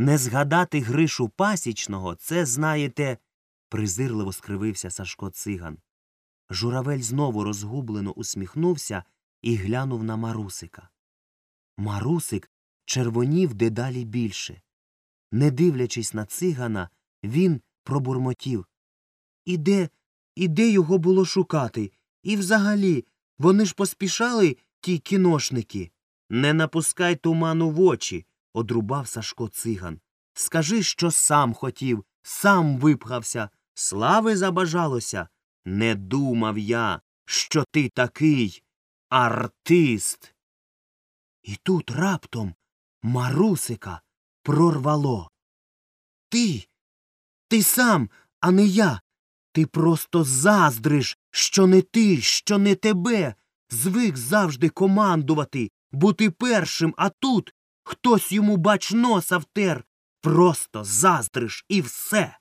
Не згадати Гришу пасічного це, знаєте, презирливо скривився Сашко циган. Журавель знову розгублено усміхнувся і глянув на Марусика. Марусик червонів дедалі більше. Не дивлячись на цигана, він пробурмотів. І де, і де його було шукати? І взагалі, вони ж поспішали, ті кіношники. Не напускай туману в очі, одрубав Сашко циган. Скажи, що сам хотів, сам випхався, слави забажалося. Не думав я, що ти такий артист. І тут раптом Марусика прорвало. Ти, ти сам, а не я. Ти просто заздриш, що не ти, що не тебе. Звик завжди командувати, бути першим, а тут хтось йому бач носа втер. Просто заздриш і все.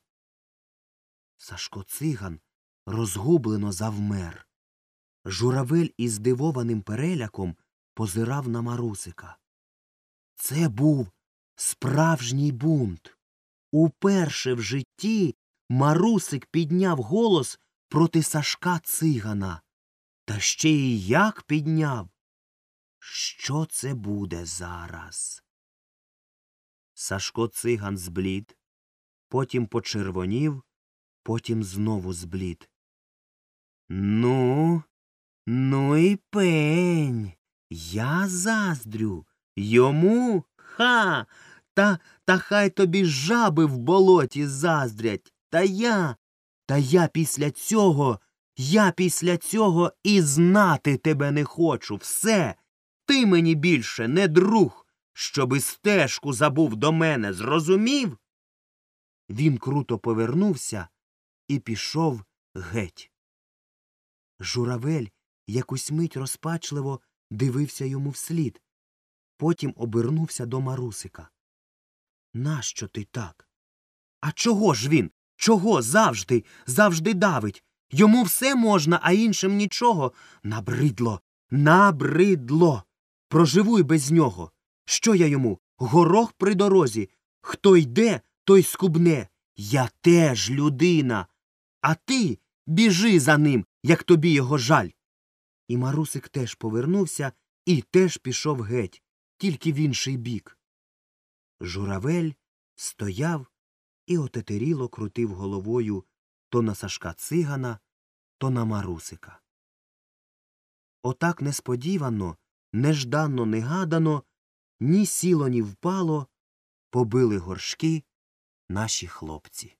Сашко циган розгублено завмер. Журавель із здивованим переляком позирав на Марусика. Це був справжній бунт. Уперше в житті Марусик підняв голос проти Сашка цигана. Та ще й як підняв. Що це буде зараз? Сашко циган зблід, потім почервонів, потім знову зблід. Ну, ну і пень. Я заздрю. Йому ха. Та та хай тобі жаби в болоті заздрять. Та я. Та я після цього, я після цього і знати тебе не хочу. Все. Ти мені більше не друг, щоби стежку забув до мене, зрозумів? Він круто повернувся і пішов геть. Журавель якусь мить розпачливо дивився йому вслід. Потім обернувся до Марусика. Нащо ти так? А чого ж він? Чого завжди, завжди давить? Йому все можна, а іншим нічого. Набридло, набридло. Проживуй без нього. Що я йому? Горох при дорозі. Хто йде, той скубне. Я теж людина. А ти біжи за ним, як тобі його жаль. І Марусик теж повернувся і теж пішов геть, тільки в інший бік. Журавель стояв і отетеріло крутив головою то на Сашка цигана, то на Марусика. Отак несподівано, нежданно негадано, ні сіло, ні впало, побили горшки наші хлопці.